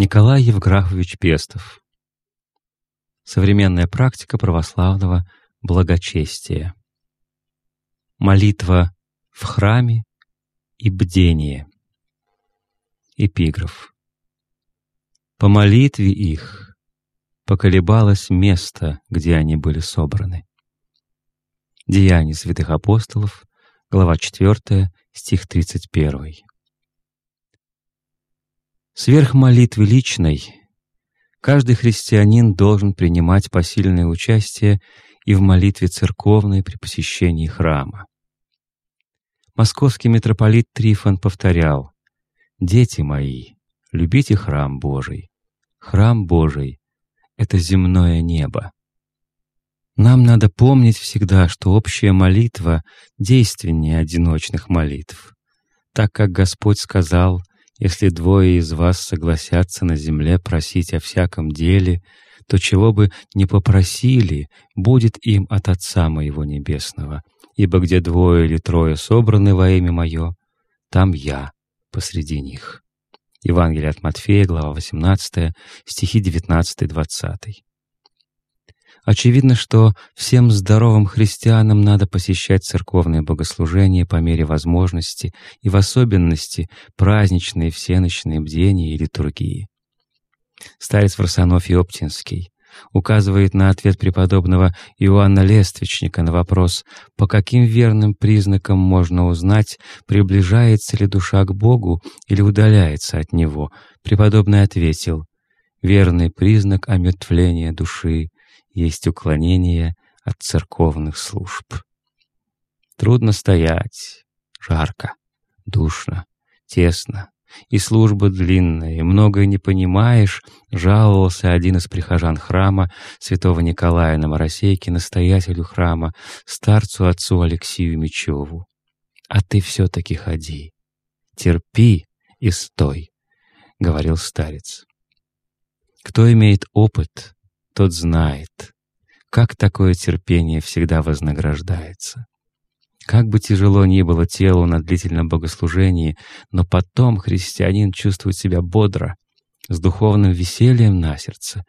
Николай Евграфович Пестов. Современная практика православного благочестия. Молитва в храме и бдение. Эпиграф. По молитве их поколебалось место, где они были собраны. Деяния святых апостолов, глава 4, стих 31. Сверх молитвы личной каждый христианин должен принимать посильное участие и в молитве церковной при посещении храма. Московский митрополит Трифон повторял «Дети мои, любите храм Божий. Храм Божий — это земное небо». Нам надо помнить всегда, что общая молитва действеннее одиночных молитв, так как Господь сказал если двое из вас согласятся на земле просить о всяком деле, то чего бы не попросили, будет им от Отца Моего Небесного. Ибо где двое или трое собраны во имя Мое, там Я посреди них». Евангелие от Матфея, глава 18, стихи 19-20. Очевидно, что всем здоровым христианам надо посещать церковные богослужения по мере возможности и в особенности праздничные всеночные бдения и литургии. Старец Варсонофий Оптинский указывает на ответ преподобного Иоанна Лествичника на вопрос, по каким верным признакам можно узнать, приближается ли душа к Богу или удаляется от Него. Преподобный ответил, «Верный признак омертвления души есть уклонение от церковных служб. Трудно стоять, жарко, душно, тесно, и служба длинная, и многое не понимаешь, жаловался один из прихожан храма святого Николая на Моросейке, настоятелю храма, старцу отцу Алексею Мечеву. «А ты все-таки ходи, терпи и стой», — говорил старец. Кто имеет опыт, тот знает, как такое терпение всегда вознаграждается. Как бы тяжело ни было телу на длительном богослужении, но потом христианин чувствует себя бодро, с духовным весельем на сердце,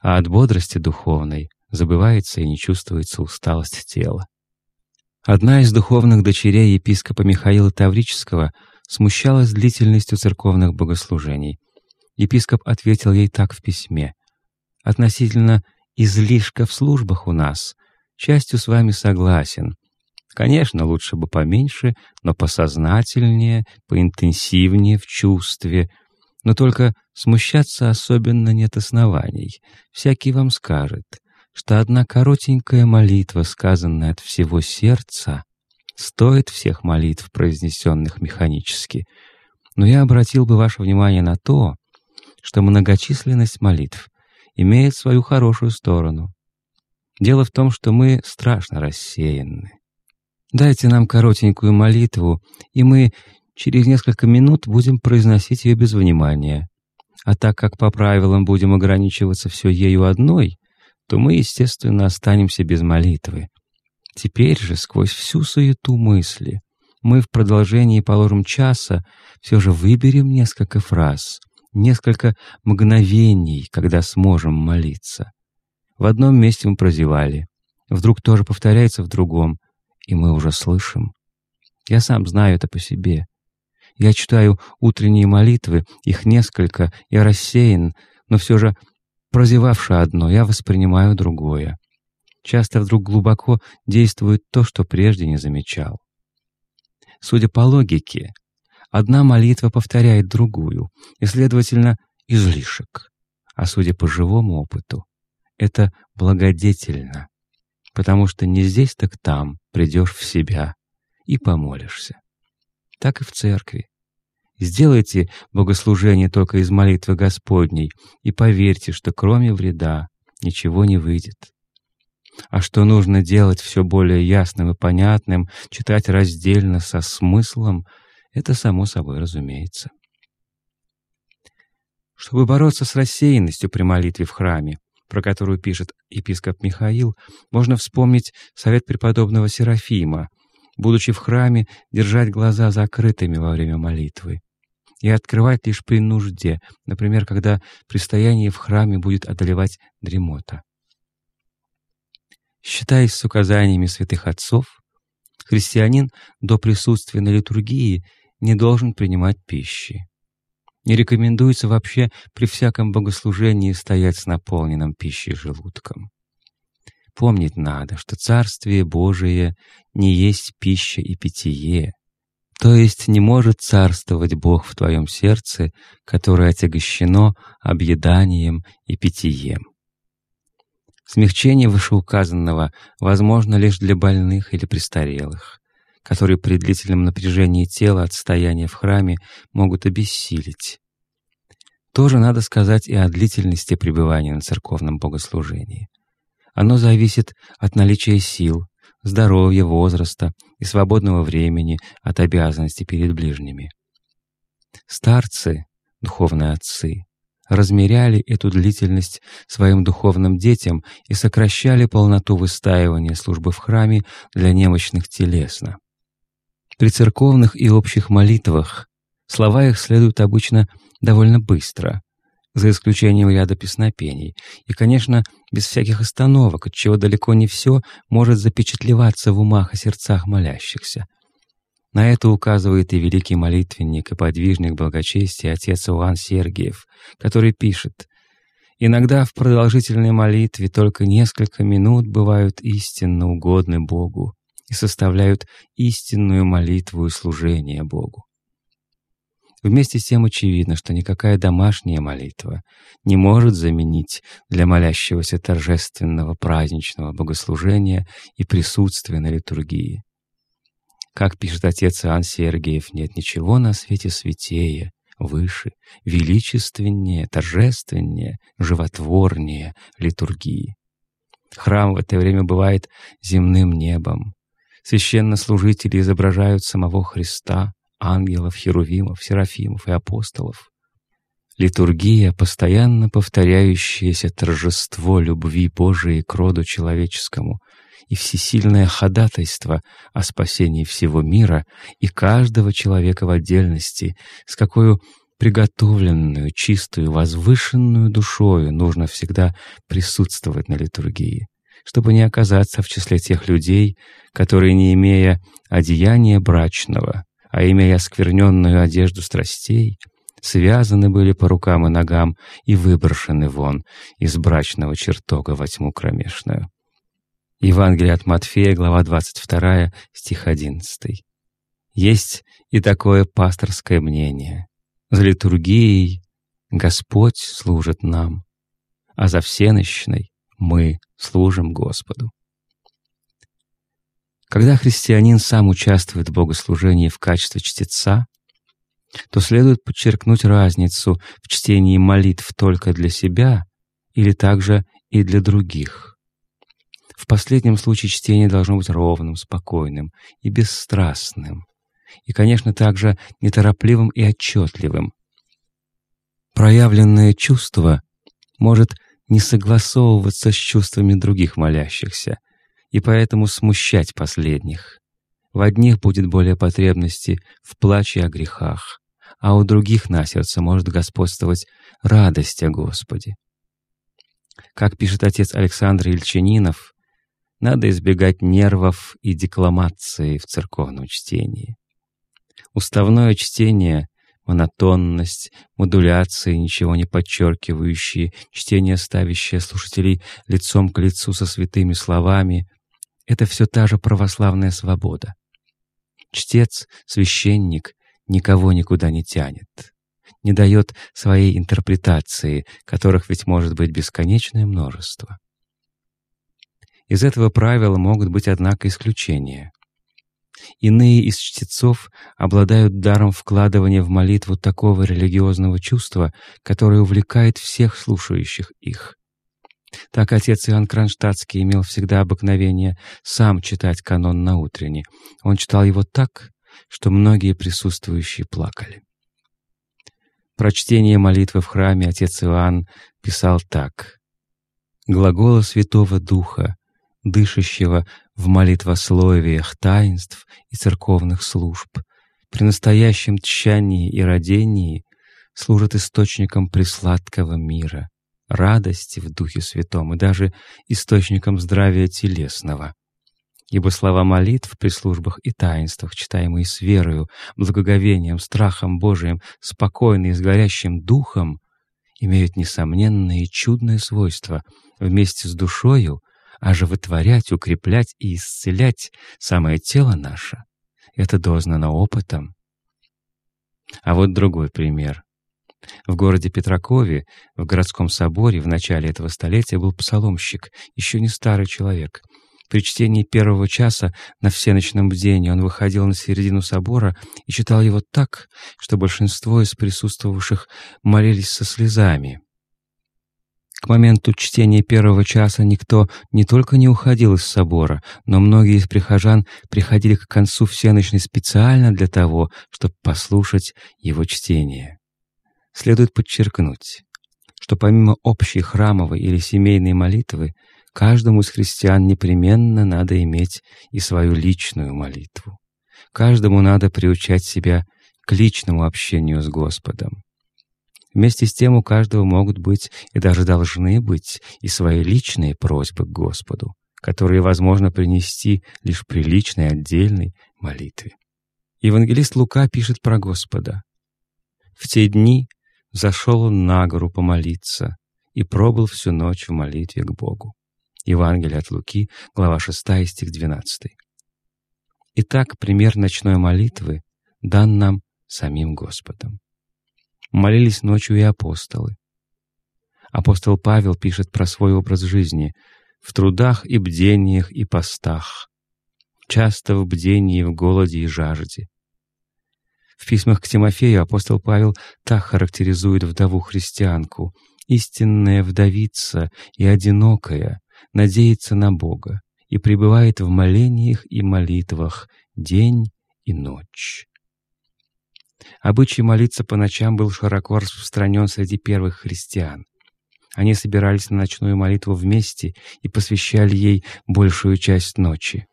а от бодрости духовной забывается и не чувствуется усталость тела. Одна из духовных дочерей епископа Михаила Таврического смущалась длительностью церковных богослужений. Епископ ответил ей так в письме — относительно излишка в службах у нас, частью с вами согласен. Конечно, лучше бы поменьше, но посознательнее, поинтенсивнее в чувстве. Но только смущаться особенно нет оснований. Всякий вам скажет, что одна коротенькая молитва, сказанная от всего сердца, стоит всех молитв, произнесенных механически. Но я обратил бы ваше внимание на то, что многочисленность молитв имеет свою хорошую сторону. Дело в том, что мы страшно рассеяны. Дайте нам коротенькую молитву, и мы через несколько минут будем произносить ее без внимания. А так как по правилам будем ограничиваться все ею одной, то мы, естественно, останемся без молитвы. Теперь же, сквозь всю суету мысли, мы в продолжении, положим, часа все же выберем несколько фраз — несколько мгновений, когда сможем молиться. В одном месте мы прозевали, вдруг тоже повторяется в другом, и мы уже слышим. Я сам знаю это по себе. Я читаю утренние молитвы, их несколько, я рассеян, но все же, прозевавши одно, я воспринимаю другое. Часто вдруг глубоко действует то, что прежде не замечал. Судя по логике, Одна молитва повторяет другую, и, следовательно, излишек. А судя по живому опыту, это благодетельно, потому что не здесь, так там придешь в себя и помолишься. Так и в церкви. Сделайте богослужение только из молитвы Господней и поверьте, что кроме вреда ничего не выйдет. А что нужно делать все более ясным и понятным, читать раздельно со смыслом — это само собой разумеется. Чтобы бороться с рассеянностью при молитве в храме, про которую пишет епископ Михаил, можно вспомнить совет преподобного Серафима, будучи в храме, держать глаза закрытыми во время молитвы. и открывать лишь при нужде, например, когда предстояние в храме будет одолевать дремота. Считаясь с указаниями святых отцов, христианин до присутствия на литургии не должен принимать пищи. Не рекомендуется вообще при всяком богослужении стоять с наполненным пищей желудком. Помнить надо, что Царствие Божие не есть пища и питье, то есть не может царствовать Бог в твоем сердце, которое отягощено объеданием и питьем. Смягчение вышеуказанного возможно лишь для больных или престарелых, которые при длительном напряжении тела от стояния в храме могут обессилить. Тоже надо сказать и о длительности пребывания на церковном богослужении. Оно зависит от наличия сил, здоровья, возраста и свободного времени от обязанностей перед ближними. Старцы, духовные отцы, размеряли эту длительность своим духовным детям и сокращали полноту выстаивания службы в храме для немощных телесно. При церковных и общих молитвах. Слова их следуют обычно довольно быстро, за исключением ряда песнопений, и, конечно, без всяких остановок, отчего далеко не все может запечатлеваться в умах и сердцах молящихся. На это указывает и великий молитвенник и подвижник благочестия отец Иоанн Сергиев, который пишет «Иногда в продолжительной молитве только несколько минут бывают истинно угодны Богу и составляют истинную молитву и служение Богу. Вместе с тем очевидно, что никакая домашняя молитва не может заменить для молящегося торжественного праздничного богослужения и присутствия на литургии. Как пишет отец Иоанн Сергиев, нет ничего на свете святее, выше, величественнее, торжественнее, животворнее литургии. Храм в это время бывает земным небом. Священнослужители изображают самого Христа, ангелов, херувимов, серафимов и апостолов. Литургия — постоянно повторяющееся торжество любви Божией к роду человеческому и всесильное ходатайство о спасении всего мира и каждого человека в отдельности, с какой приготовленную, чистую, возвышенную душою нужно всегда присутствовать на литургии, чтобы не оказаться в числе тех людей, которые, не имея одеяния брачного, а имея оскверненную одежду страстей, связаны были по рукам и ногам и выброшены вон из брачного чертога во тьму кромешную. Евангелие от Матфея, глава 22, стих 11. Есть и такое пасторское мнение. За литургией Господь служит нам, а за всенощной мы служим Господу. Когда христианин сам участвует в богослужении в качестве чтеца, то следует подчеркнуть разницу в чтении молитв только для себя или также и для других. В последнем случае чтение должно быть ровным, спокойным и бесстрастным, и, конечно, также неторопливым и отчетливым. Проявленное чувство может не согласовываться с чувствами других молящихся, и поэтому смущать последних. В одних будет более потребности в плаче о грехах, а у других на сердце может господствовать радость о Господе. Как пишет отец Александр Ильчининов, надо избегать нервов и декламации в церковном чтении. Уставное чтение — монотонность, модуляции, ничего не подчеркивающие, чтение, ставящее слушателей лицом к лицу со святыми словами, это все та же православная свобода. Чтец, священник никого никуда не тянет, не дает своей интерпретации, которых ведь может быть бесконечное множество. Из этого правила могут быть, однако, исключения. Иные из чтецов обладают даром вкладывания в молитву такого религиозного чувства, которое увлекает всех слушающих их. Так отец Иоанн Кронштадтский имел всегда обыкновение сам читать канон на утренне. Он читал его так, что многие присутствующие плакали. Прочтение молитвы в храме отец Иоанн писал так. «Глагола Святого Духа, дышащего в молитвословиях таинств и церковных служб, при настоящем тщании и родении служит источником присладкого мира, радости в Духе Святом и даже источником здравия телесного. Ибо слова молитв при службах и таинствах, читаемые с верою, благоговением, страхом Божиим, спокойно и с горящим духом, имеют несомненное и чудное свойство вместе с душою оживотворять, укреплять и исцелять самое тело наше. Это дознано опытом. А вот другой пример. В городе Петракове, в городском соборе в начале этого столетия был псаломщик, еще не старый человек. При чтении первого часа на всеночном бдении он выходил на середину собора и читал его так, что большинство из присутствовавших молились со слезами. К моменту чтения первого часа никто не только не уходил из собора, но многие из прихожан приходили к концу всеночной специально для того, чтобы послушать его чтение. Следует подчеркнуть, что помимо общей храмовой или семейной молитвы, каждому из христиан непременно надо иметь и свою личную молитву. Каждому надо приучать себя к личному общению с Господом. Вместе с тем у каждого могут быть и даже должны быть и свои личные просьбы к Господу, которые возможно принести лишь при личной отдельной молитве. Евангелист Лука пишет про Господа. «В те дни Зашел он на гору помолиться и пробыл всю ночь в молитве к Богу. Евангелие от Луки, глава 6, стих 12. Итак, пример ночной молитвы дан нам самим Господом. Молились ночью и апостолы. Апостол Павел пишет про свой образ жизни в трудах и бдениях и постах, часто в бдении, в голоде и жажде, в письмах к Тимофею апостол Павел так характеризует вдову-христианку. «Истинная вдовица и одинокая надеется на Бога и пребывает в молениях и молитвах день и ночь». Обычай молиться по ночам был широко распространен среди первых христиан. Они собирались на ночную молитву вместе и посвящали ей большую часть ночи.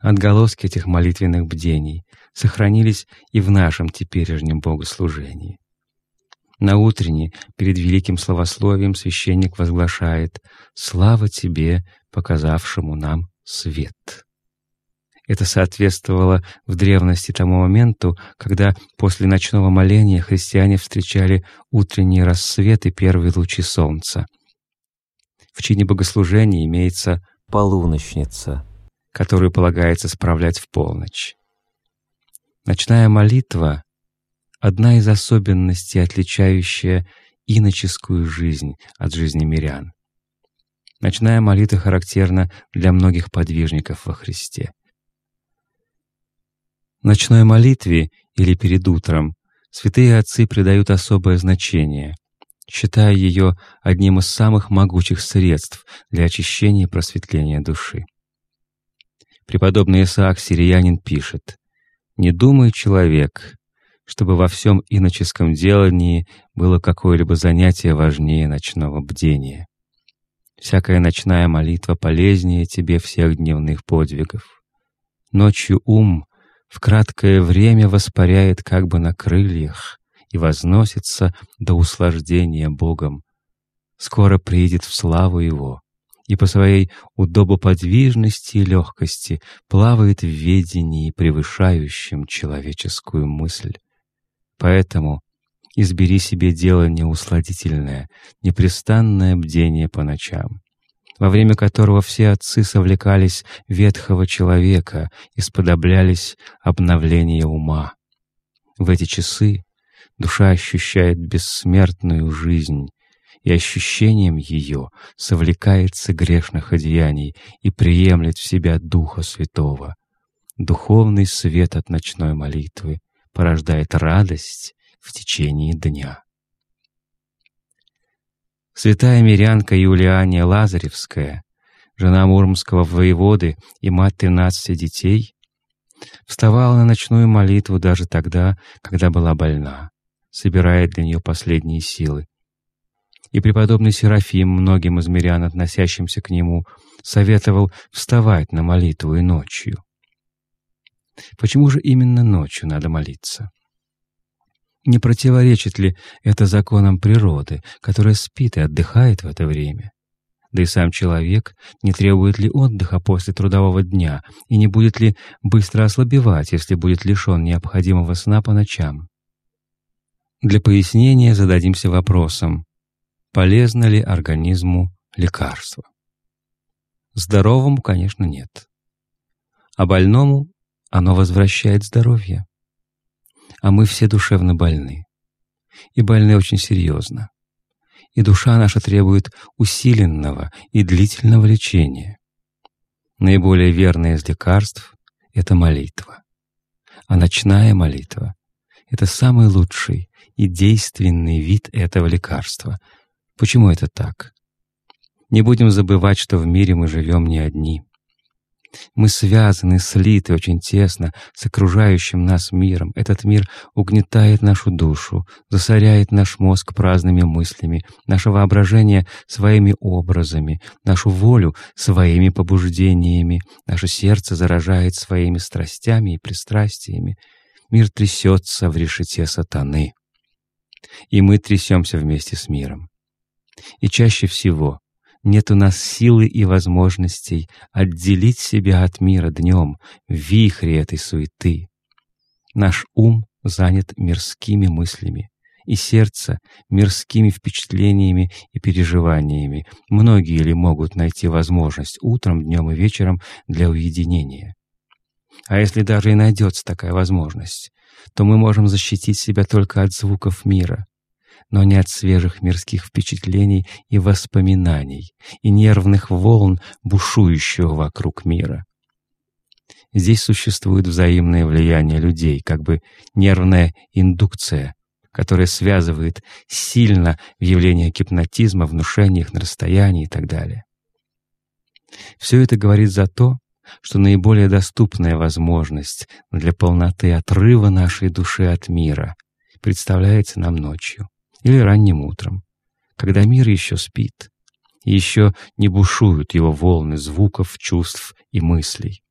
Отголоски этих молитвенных бдений сохранились и в нашем теперешнем богослужении. На утренне, перед великим словословием, священник возглашает «Слава Тебе, показавшему нам свет». Это соответствовало в древности тому моменту, когда после ночного моления христиане встречали утренний рассвет и первые лучи солнца. В чине богослужения имеется полуночница, которую полагается справлять в полночь. Ночная молитва — одна из особенностей, отличающая иноческую жизнь от жизни мирян. Ночная молитва характерна для многих подвижников во Христе. Ночной молитве или перед утром святые отцы придают особое значение, считая ее одним из самых могучих средств для очищения и просветления души. Преподобный Исаак Сириянин пишет, «Не думай, человек, чтобы во всем иноческом делании было какое-либо занятие важнее ночного бдения. Всякая ночная молитва полезнее тебе всех дневных подвигов. Ночью ум в краткое время воспаряет как бы на крыльях и возносится до услаждения Богом. Скоро приедет в славу Его и по своей удобоподвижности и легкости плавает в ведении, превышающем человеческую мысль. Поэтому избери себе дело неусладительное, непрестанное бдение по ночам, во время которого все отцы совлекались ветхого человека и сподоблялись обновления ума. В эти часы душа ощущает бессмертную жизнь, и ощущением ее совлекается грешных одеяний и приемлет в себя Духа Святого. Духовный свет от ночной молитвы порождает радость в течение дня. Святая мирянка Юлиания Лазаревская, жена муромского воеводы и мать тринадцати детей, вставала на ночную молитву даже тогда, когда была больна, собирая для нее последние силы и преподобный Серафим многим из мирян, относящимся к нему, советовал вставать на молитву и ночью. Почему же именно ночью надо молиться? Не противоречит ли это законам природы, которая спит и отдыхает в это время? Да и сам человек, не требует ли отдыха после трудового дня и не будет ли быстро ослабевать, если будет лишен необходимого сна по ночам? Для пояснения зададимся вопросом, полезно ли организму лекарство? Здоровому, конечно, нет. А больному оно возвращает здоровье. А мы все душевно больны. И больны очень серьезно. И душа наша требует усиленного и длительного лечения. Наиболее верное из лекарств — это молитва. А ночная молитва — это самый лучший и действенный вид этого лекарства. Почему это так? Не будем забывать, что в мире мы живем не одни — мы связаны, слиты очень тесно с окружающим нас миром. Этот мир угнетает нашу душу, засоряет наш мозг праздными мыслями, наше воображение своими образами, нашу волю своими побуждениями, наше сердце заражает своими страстями и пристрастиями. Мир трясется в решете сатаны. И мы трясемся вместе с миром. И чаще всего нет у нас силы и возможностей отделить себя от мира днем в вихре этой суеты. Наш ум занят мирскими мыслями, и сердце — мирскими впечатлениями и переживаниями. Многие ли могут найти возможность утром, днем и вечером для уединения? А если даже и найдется такая возможность, то мы можем защитить себя только от звуков мира, но не от свежих мирских впечатлений и воспоминаний, и нервных волн, бушующего вокруг мира. Здесь существует взаимное влияние людей, как бы нервная индукция, которая связывает сильно явление гипнотизма, внушениях на расстоянии и так далее. Все это говорит за то, что наиболее доступная возможность для полноты отрыва нашей души от мира представляется нам ночью или ранним утром, когда мир еще спит, и еще не бушуют его волны звуков, чувств и мыслей.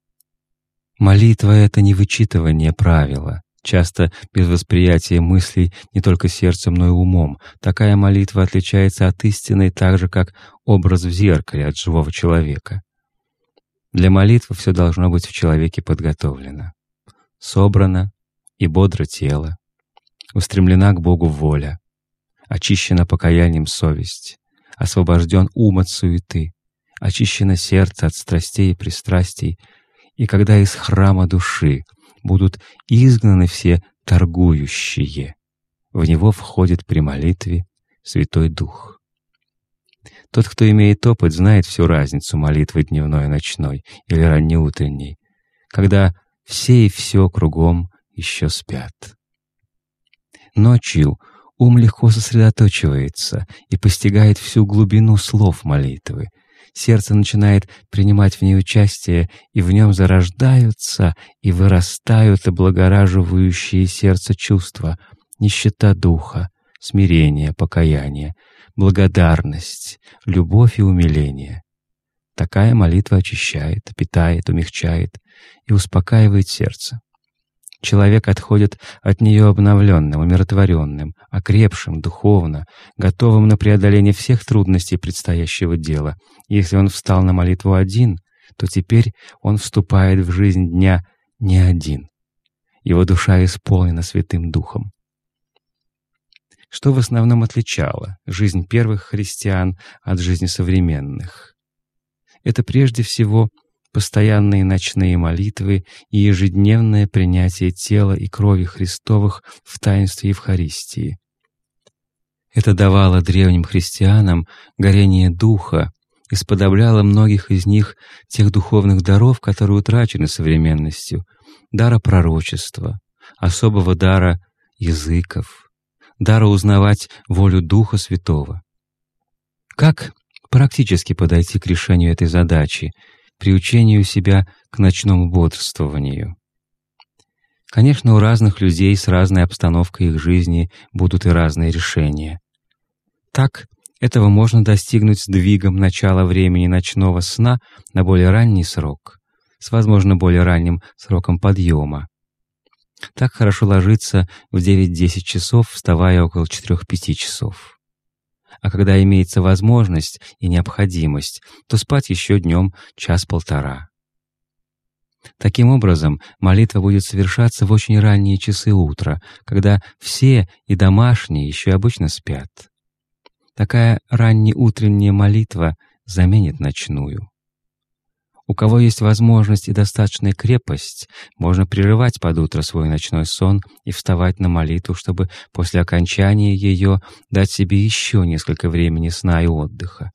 Молитва — это не вычитывание правила, часто без восприятия мыслей не только сердцем, но и умом. Такая молитва отличается от истины так же, как образ в зеркале от живого человека. Для молитвы все должно быть в человеке подготовлено. Собрано и бодро тело, устремлена к Богу воля, очищена покаянием совесть, освобожден ум от суеты, очищено сердце от страстей и пристрастий, и когда из храма души будут изгнаны все торгующие, в него входит при молитве Святой Дух. Тот, кто имеет опыт, знает всю разницу молитвы дневной и ночной или раннеутренней, когда все и все кругом еще спят. Ночью Ум легко сосредоточивается и постигает всю глубину слов молитвы. Сердце начинает принимать в ней участие, и в нем зарождаются и вырастают облагораживающие сердце чувства, нищета духа, смирение, покаяние, благодарность, любовь и умиление. Такая молитва очищает, питает, умягчает и успокаивает сердце. Человек отходит от нее обновленным, умиротворенным, окрепшим духовно, готовым на преодоление всех трудностей предстоящего дела. Если он встал на молитву один, то теперь он вступает в жизнь дня не один. Его душа исполнена Святым Духом. Что в основном отличало жизнь первых христиан от жизни современных? Это прежде всего постоянные ночные молитвы и ежедневное принятие тела и крови Христовых в таинстве Евхаристии. Это давало древним христианам горение духа и сподобляло многих из них тех духовных даров, которые утрачены современностью, дара пророчества, особого дара языков, дара узнавать волю Духа Святого. Как практически подойти к решению этой задачи — приучению себя к ночному бодрствованию. Конечно, у разных людей с разной обстановкой их жизни будут и разные решения. Так, этого можно достигнуть сдвигом начала времени ночного сна на более ранний срок, с, возможно, более ранним сроком подъема. Так хорошо ложиться в 9-10 часов, вставая около 4-5 часов. А когда имеется возможность и необходимость, то спать еще днем час-полтора. Таким образом, молитва будет совершаться в очень ранние часы утра, когда все и домашние еще обычно спят. Такая раннеутренняя молитва заменит ночную. У кого есть возможность и достаточная крепость, можно прерывать под утро свой ночной сон и вставать на молитву, чтобы после окончания ее дать себе еще несколько времени сна и отдыха.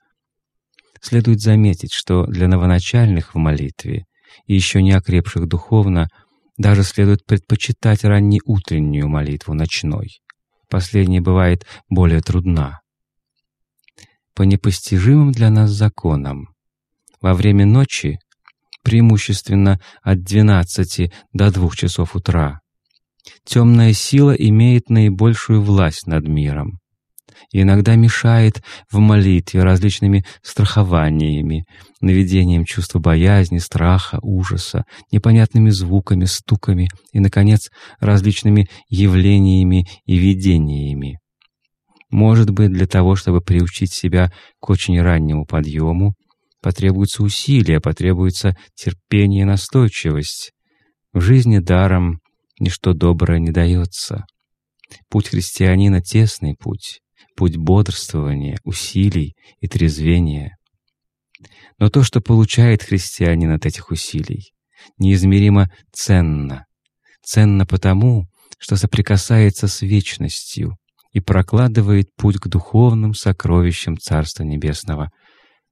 Следует заметить, что для новоначальных в молитве и еще не окрепших духовно даже следует предпочитать раннеутреннюю молитву ночной. Последняя бывает более трудна. По непостижимым для нас законам, во время ночи преимущественно от 12 до 2 часов утра. Темная сила имеет наибольшую власть над миром иногда мешает в молитве различными страхованиями, наведением чувства боязни, страха, ужаса, непонятными звуками, стуками и, наконец, различными явлениями и видениями. Может быть, для того, чтобы приучить себя к очень раннему подъему, Потребуются усилия, потребуется терпение и настойчивость. В жизни даром ничто доброе не дается. Путь христианина — тесный путь, путь бодрствования, усилий и трезвения. Но то, что получает христианин от этих усилий, неизмеримо ценно. Ценно потому, что соприкасается с вечностью и прокладывает путь к духовным сокровищам Царства Небесного —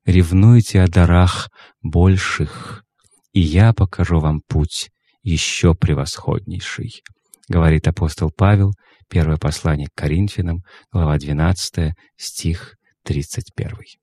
ревнуйте о дарах больших, и я покажу вам путь еще превосходнейший», — говорит апостол Павел, первое послание к Коринфянам, глава 12, стих 31.